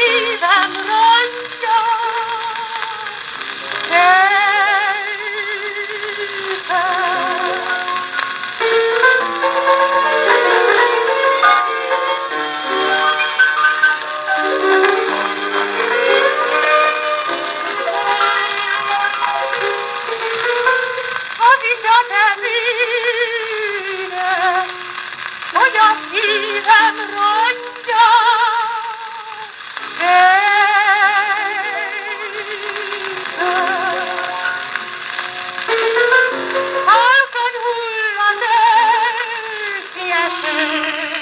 szívem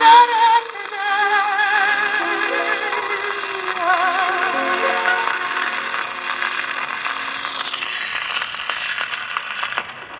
da da